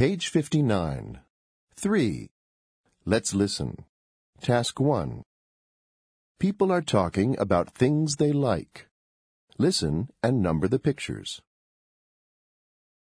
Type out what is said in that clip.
Page 59. 3. Let's listen. Task 1. People are talking about things they like. Listen and number the pictures.